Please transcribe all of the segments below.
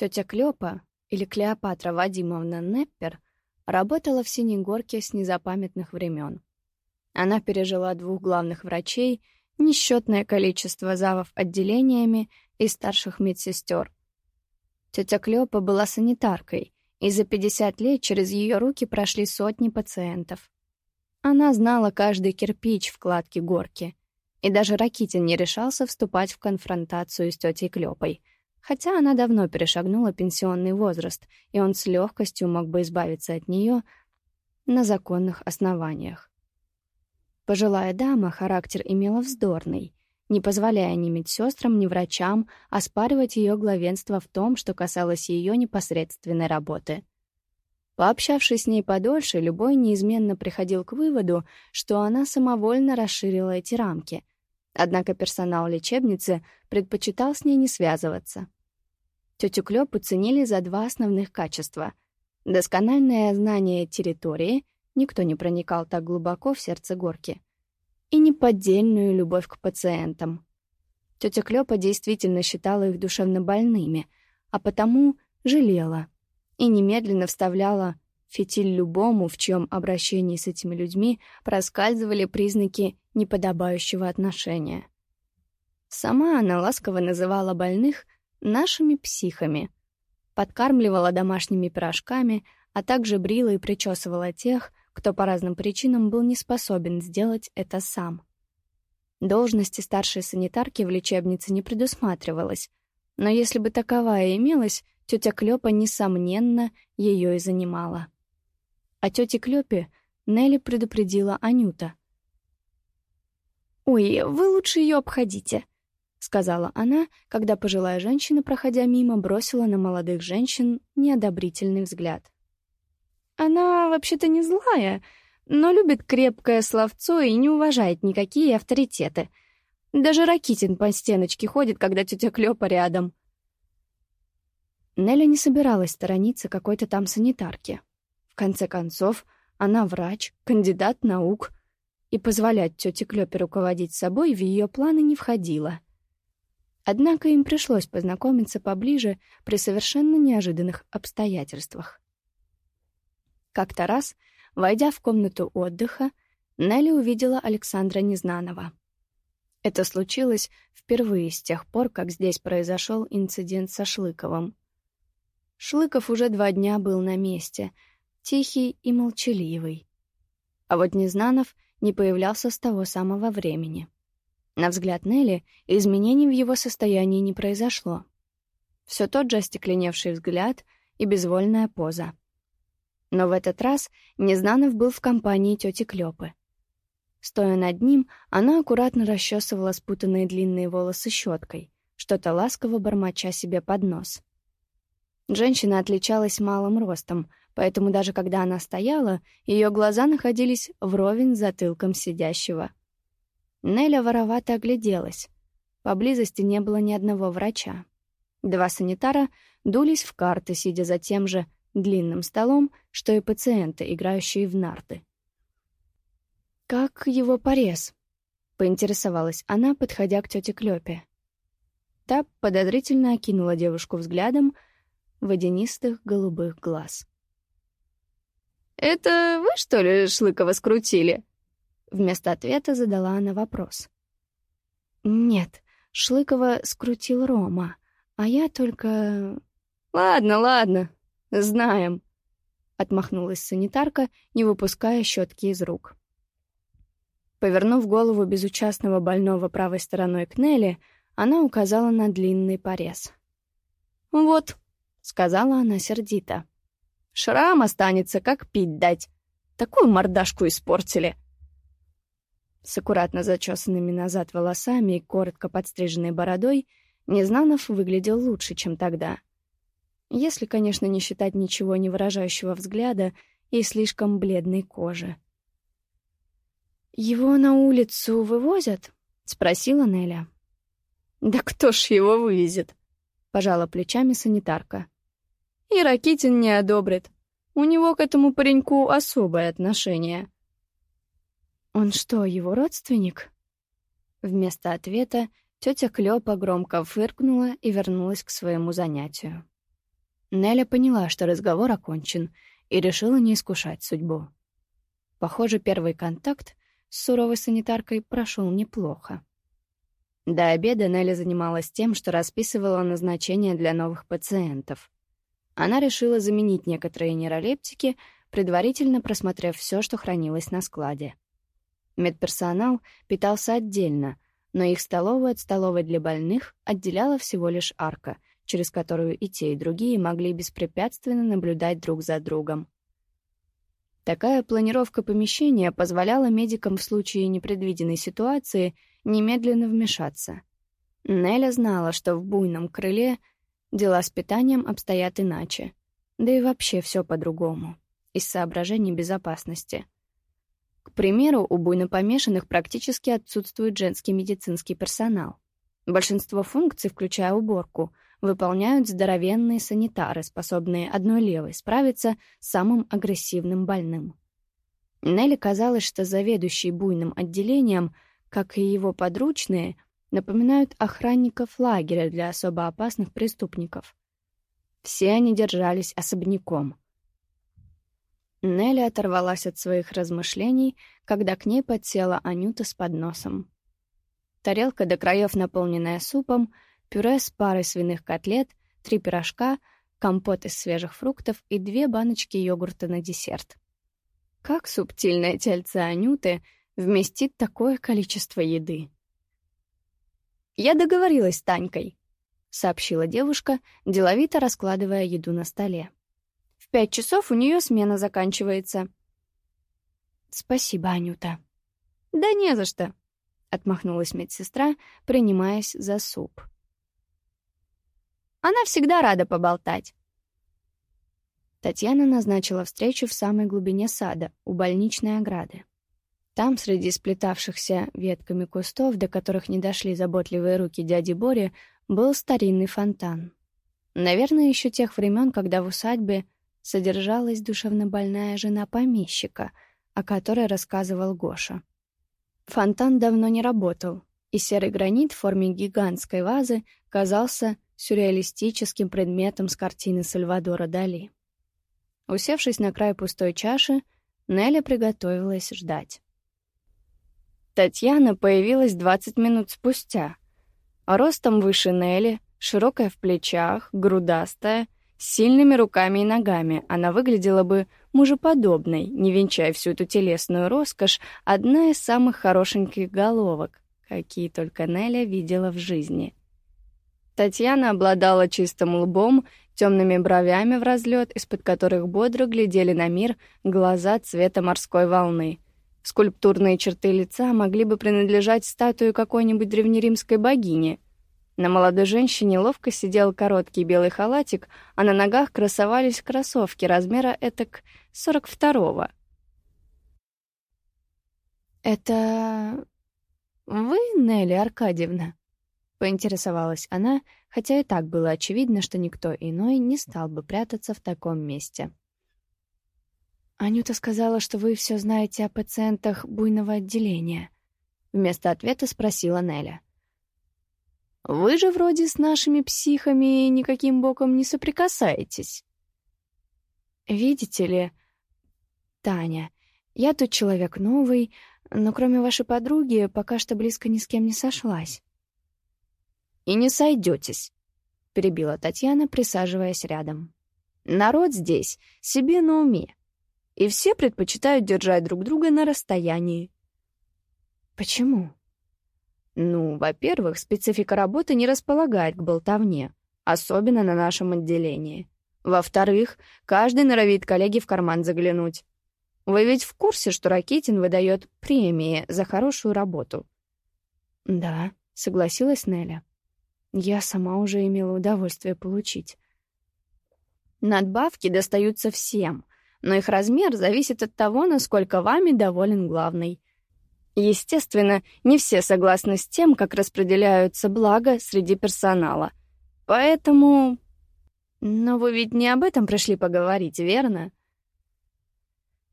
Тетя Клёпа, или Клеопатра Вадимовна Неппер, работала в Синей Горке с незапамятных времен. Она пережила двух главных врачей, несчетное количество завов отделениями и старших медсестер. Тетя Клёпа была санитаркой, и за 50 лет через ее руки прошли сотни пациентов. Она знала каждый кирпич в кладке горки, и даже Ракитин не решался вступать в конфронтацию с тетей Клёпой, хотя она давно перешагнула пенсионный возраст, и он с легкостью мог бы избавиться от нее на законных основаниях. Пожилая дама характер имела вздорный, не позволяя ни медсестрам, ни врачам оспаривать ее главенство в том, что касалось ее непосредственной работы. Пообщавшись с ней подольше, любой неизменно приходил к выводу, что она самовольно расширила эти рамки. Однако персонал лечебницы предпочитал с ней не связываться. Тетю Клёпу ценили за два основных качества. Доскональное знание территории, никто не проникал так глубоко в сердце горки, и неподдельную любовь к пациентам. Тетя Клёпа действительно считала их душевно больными, а потому жалела — и немедленно вставляла фитиль любому, в чьем обращении с этими людьми проскальзывали признаки неподобающего отношения. Сама она ласково называла больных «нашими психами», подкармливала домашними пирожками, а также брила и причесывала тех, кто по разным причинам был не способен сделать это сам. Должности старшей санитарки в лечебнице не предусматривалось, но если бы таковая имелась, Тетя Клёпа, несомненно, ее и занимала. О тете Клёпе Нелли предупредила Анюта. «Ой, вы лучше ее обходите», — сказала она, когда пожилая женщина, проходя мимо, бросила на молодых женщин неодобрительный взгляд. «Она вообще-то не злая, но любит крепкое словцо и не уважает никакие авторитеты. Даже Ракитин по стеночке ходит, когда тетя Клёпа рядом». Нелли не собиралась сторониться какой-то там санитарки. В конце концов, она врач, кандидат наук, и позволять тете Клёпе руководить собой в ее планы не входило. Однако им пришлось познакомиться поближе при совершенно неожиданных обстоятельствах. Как-то раз, войдя в комнату отдыха, Нелли увидела Александра Незнанова. Это случилось впервые с тех пор, как здесь произошел инцидент со Шлыковым. Шлыков уже два дня был на месте, тихий и молчаливый. А вот Незнанов не появлялся с того самого времени. На взгляд Нелли изменений в его состоянии не произошло. Все тот же остекленевший взгляд и безвольная поза. Но в этот раз Незнанов был в компании тети Клёпы. Стоя над ним, она аккуратно расчесывала спутанные длинные волосы щеткой, что-то ласково бормоча себе под нос. Женщина отличалась малым ростом, поэтому даже когда она стояла, ее глаза находились вровень с затылком сидящего. Неля воровато огляделась. Поблизости не было ни одного врача. Два санитара дулись в карты, сидя за тем же длинным столом, что и пациенты, играющие в нарты. «Как его порез?» — поинтересовалась она, подходя к тете Клёпе. Та подозрительно окинула девушку взглядом — водянистых голубых глаз. «Это вы, что ли, Шлыкова скрутили?» Вместо ответа задала она вопрос. «Нет, Шлыкова скрутил Рома, а я только...» «Ладно, ладно, знаем», — отмахнулась санитарка, не выпуская щетки из рук. Повернув голову безучастного больного правой стороной к Нелли, она указала на длинный порез. «Вот, — сказала она сердито. «Шрам останется, как пить дать. Такую мордашку испортили». С аккуратно зачесанными назад волосами и коротко подстриженной бородой Незнанов выглядел лучше, чем тогда. Если, конечно, не считать ничего не выражающего взгляда и слишком бледной кожи. «Его на улицу вывозят?» — спросила Неля. «Да кто ж его вывезет?» — пожала плечами санитарка. «И Ракитин не одобрит. У него к этому пареньку особое отношение». «Он что, его родственник?» Вместо ответа тетя Клёпа громко фыркнула и вернулась к своему занятию. Неля поняла, что разговор окончен, и решила не искушать судьбу. Похоже, первый контакт с суровой санитаркой прошел неплохо. До обеда Нелли занималась тем, что расписывала назначения для новых пациентов. Она решила заменить некоторые нейролептики, предварительно просмотрев все, что хранилось на складе. Медперсонал питался отдельно, но их столовую от столовой для больных отделяла всего лишь арка, через которую и те, и другие могли беспрепятственно наблюдать друг за другом. Такая планировка помещения позволяла медикам в случае непредвиденной ситуации немедленно вмешаться. Неля знала, что в буйном крыле дела с питанием обстоят иначе, да и вообще все по-другому, из соображений безопасности. К примеру, у буйнопомешанных практически отсутствует женский медицинский персонал. Большинство функций, включая уборку, выполняют здоровенные санитары, способные одной левой справиться с самым агрессивным больным. Нелли казалось, что заведующий буйным отделением, как и его подручные, напоминают охранников лагеря для особо опасных преступников. Все они держались особняком. Нелли оторвалась от своих размышлений, когда к ней подсела Анюта с подносом. Тарелка до краев, наполненная супом, пюре с парой свиных котлет, три пирожка, компот из свежих фруктов и две баночки йогурта на десерт. Как субтильное тельце Анюты вместит такое количество еды? «Я договорилась с Танькой», — сообщила девушка, деловито раскладывая еду на столе. «В пять часов у нее смена заканчивается». «Спасибо, Анюта». «Да не за что», — отмахнулась медсестра, принимаясь за суп. «Она всегда рада поболтать». Татьяна назначила встречу в самой глубине сада, у больничной ограды. Там, среди сплетавшихся ветками кустов, до которых не дошли заботливые руки дяди Бори, был старинный фонтан. Наверное, еще тех времен, когда в усадьбе содержалась душевнобольная жена помещика, о которой рассказывал Гоша. Фонтан давно не работал, и серый гранит в форме гигантской вазы казался сюрреалистическим предметом с картины Сальвадора Дали. Усевшись на край пустой чаши, Неля приготовилась ждать. Татьяна появилась 20 минут спустя. Ростом выше Нелли, широкая в плечах, грудастая, с сильными руками и ногами. Она выглядела бы мужеподобной, не венчая всю эту телесную роскошь, одна из самых хорошеньких головок, какие только Неля видела в жизни. Татьяна обладала чистым лбом, темными бровями в разлет, из-под которых бодро глядели на мир глаза цвета морской волны. Скульптурные черты лица могли бы принадлежать статуе какой-нибудь древнеримской богини — на молодой женщине ловко сидел короткий белый халатик, а на ногах красовались кроссовки размера этак 42-го. «Это вы, Нелли Аркадьевна?» — поинтересовалась она, хотя и так было очевидно, что никто иной не стал бы прятаться в таком месте. «Анюта сказала, что вы все знаете о пациентах буйного отделения», — вместо ответа спросила Неля. Вы же вроде с нашими психами никаким боком не соприкасаетесь. Видите ли, Таня, я тут человек новый, но кроме вашей подруги пока что близко ни с кем не сошлась. И не сойдетесь, перебила Татьяна, присаживаясь рядом. Народ здесь себе на уме, и все предпочитают держать друг друга на расстоянии. Почему? Ну, во-первых, специфика работы не располагает к болтовне, особенно на нашем отделении. Во-вторых, каждый норовит коллеге в карман заглянуть. Вы ведь в курсе, что Ракитин выдает премии за хорошую работу? Да, согласилась Неля. Я сама уже имела удовольствие получить. Надбавки достаются всем, но их размер зависит от того, насколько вами доволен главный. Естественно, не все согласны с тем, как распределяются блага среди персонала. Поэтому... Но вы ведь не об этом пришли поговорить, верно?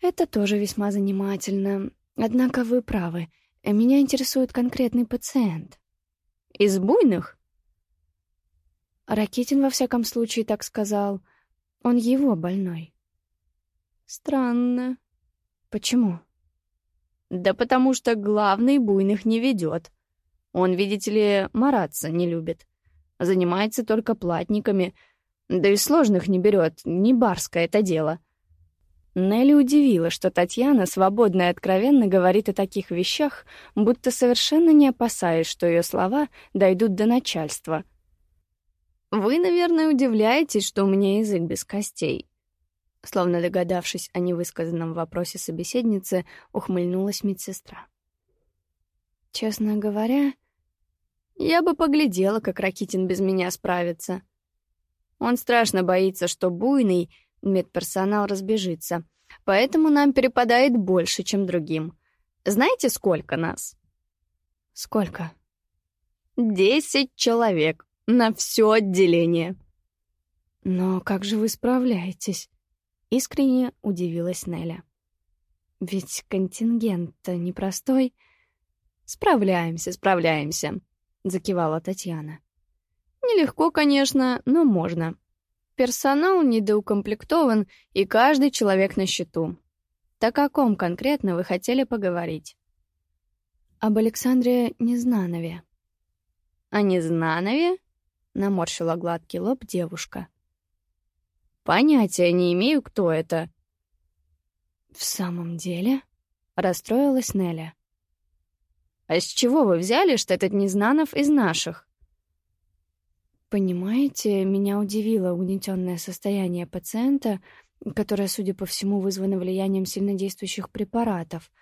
Это тоже весьма занимательно. Однако вы правы. Меня интересует конкретный пациент. Из буйных? Ракитин, во всяком случае, так сказал. Он его больной. Странно. Почему? Да потому что главный буйных не ведет. Он, видите ли, мараться не любит. Занимается только платниками, да и сложных не берет, не барское это дело. Нелли удивила, что Татьяна свободно и откровенно говорит о таких вещах, будто совершенно не опасаясь, что ее слова дойдут до начальства. «Вы, наверное, удивляетесь, что у меня язык без костей». Словно догадавшись о невысказанном вопросе собеседницы, ухмыльнулась медсестра. «Честно говоря, я бы поглядела, как Ракитин без меня справится. Он страшно боится, что буйный медперсонал разбежится, поэтому нам перепадает больше, чем другим. Знаете, сколько нас? Сколько? Десять человек на все отделение. Но как же вы справляетесь? Искренне удивилась Неля. Ведь контингент-то непростой. Справляемся, справляемся, закивала Татьяна. Нелегко, конечно, но можно. Персонал недоукомплектован, и каждый человек на счету. Так о ком конкретно вы хотели поговорить? Об Александре Незнанове. О Незнанове? Наморщила гладкий лоб девушка. Понятия не имею, кто это. В самом деле? Расстроилась Неля. А с чего вы взяли, что этот Незнанов из наших? Понимаете, меня удивило угнетенное состояние пациента, которое, судя по всему, вызвано влиянием сильнодействующих препаратов.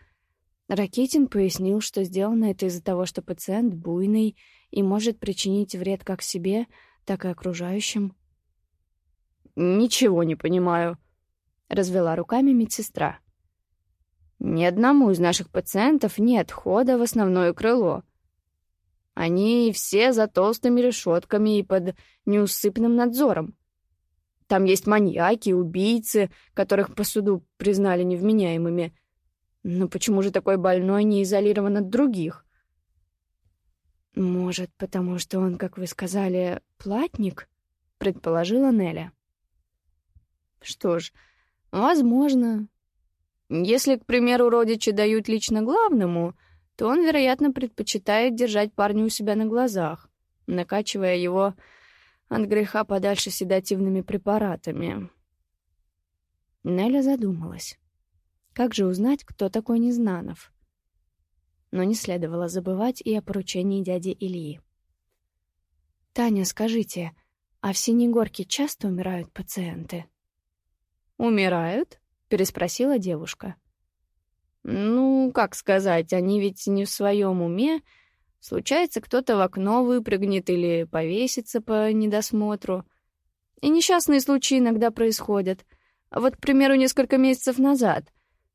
Ракетин пояснил, что сделано это из-за того, что пациент буйный и может причинить вред как себе, так и окружающим. «Ничего не понимаю», — развела руками медсестра. «Ни одному из наших пациентов нет хода в основное крыло. Они все за толстыми решетками и под неусыпным надзором. Там есть маньяки, убийцы, которых по суду признали невменяемыми. Но почему же такой больной не изолирован от других? Может, потому что он, как вы сказали, платник? предположила Неля. Что ж, возможно. Если, к примеру, родичи дают лично главному — то он, вероятно, предпочитает держать парня у себя на глазах, накачивая его от греха подальше седативными препаратами. Неля задумалась. Как же узнать, кто такой Незнанов? Но не следовало забывать и о поручении дяди Ильи. «Таня, скажите, а в Синегорке часто умирают пациенты?» «Умирают?» — переспросила девушка. Ну, как сказать, они ведь не в своем уме. Случается, кто-то в окно выпрыгнет или повесится по недосмотру. И несчастные случаи иногда происходят. Вот, к примеру, несколько месяцев назад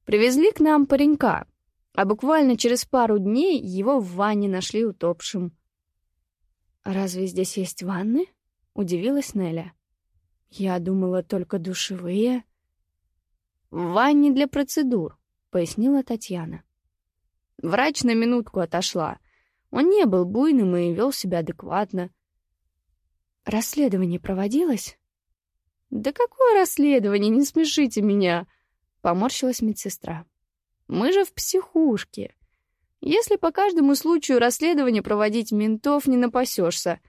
привезли к нам паренька, а буквально через пару дней его в ванне нашли утопшим. «Разве здесь есть ванны?» — удивилась Неля. «Я думала, только душевые». «В ванне для процедур», пояснила Татьяна. Врач на минутку отошла. Он не был буйным и вел себя адекватно. Расследование проводилось? Да какое расследование, не смешите меня, поморщилась медсестра. Мы же в психушке. Если по каждому случаю расследование проводить ментов не напасешься.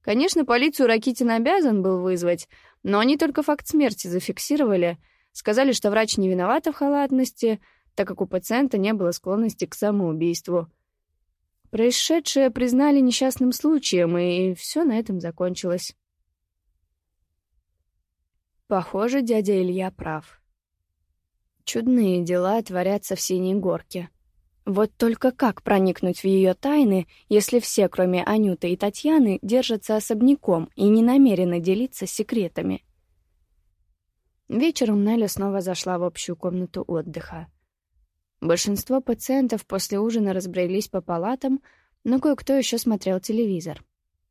Конечно, полицию Ракитин обязан был вызвать, но они только факт смерти зафиксировали, сказали, что врач не виноват в халатности, так как у пациента не было склонности к самоубийству. Происшедшее признали несчастным случаем, и все на этом закончилось. Похоже, дядя Илья прав. Чудные дела творятся в Синей Горке. Вот только как проникнуть в ее тайны, если все, кроме Анюты и Татьяны, держатся особняком и не намерены делиться секретами? Вечером Неля снова зашла в общую комнату отдыха. Большинство пациентов после ужина разбрелись по палатам, но кое-кто еще смотрел телевизор,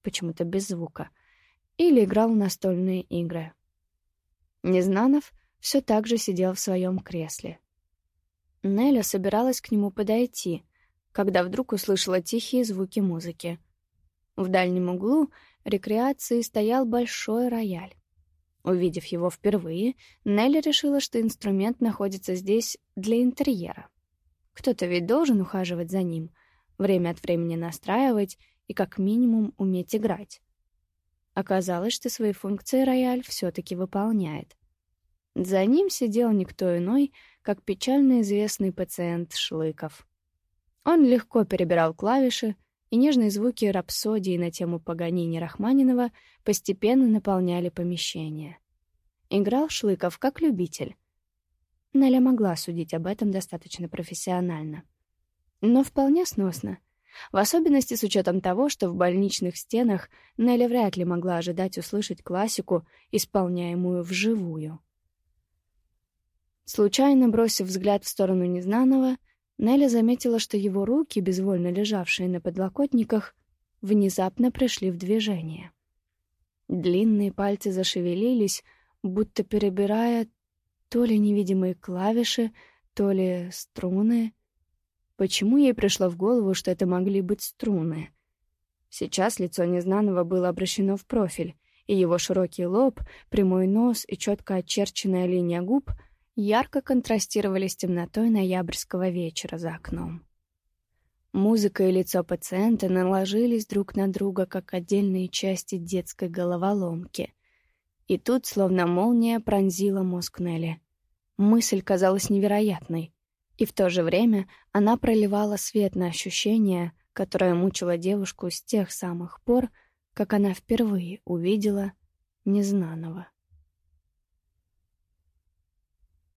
почему-то без звука, или играл в настольные игры. Незнанов все так же сидел в своем кресле. Неля собиралась к нему подойти, когда вдруг услышала тихие звуки музыки. В дальнем углу рекреации стоял большой рояль. Увидев его впервые, Нелли решила, что инструмент находится здесь для интерьера. Кто-то ведь должен ухаживать за ним, время от времени настраивать и как минимум уметь играть. Оказалось, что свои функции рояль все-таки выполняет. За ним сидел никто иной, как печально известный пациент Шлыков. Он легко перебирал клавиши, и нежные звуки рапсодии на тему Паганини Рахманинова постепенно наполняли помещение. Играл Шлыков как любитель. Наля могла судить об этом достаточно профессионально. Но вполне сносно. В особенности с учетом того, что в больничных стенах Неля вряд ли могла ожидать услышать классику, исполняемую вживую. Случайно бросив взгляд в сторону Незнаного, Нелли заметила, что его руки, безвольно лежавшие на подлокотниках, внезапно пришли в движение. Длинные пальцы зашевелились, будто перебирая то ли невидимые клавиши, то ли струны. Почему ей пришло в голову, что это могли быть струны? Сейчас лицо Незнаного было обращено в профиль, и его широкий лоб, прямой нос и четко очерченная линия губ — ярко контрастировали с темнотой ноябрьского вечера за окном. Музыка и лицо пациента наложились друг на друга, как отдельные части детской головоломки. И тут, словно молния, пронзила мозг Нелли. Мысль казалась невероятной, и в то же время она проливала свет на ощущение, которое мучило девушку с тех самых пор, как она впервые увидела незнаного.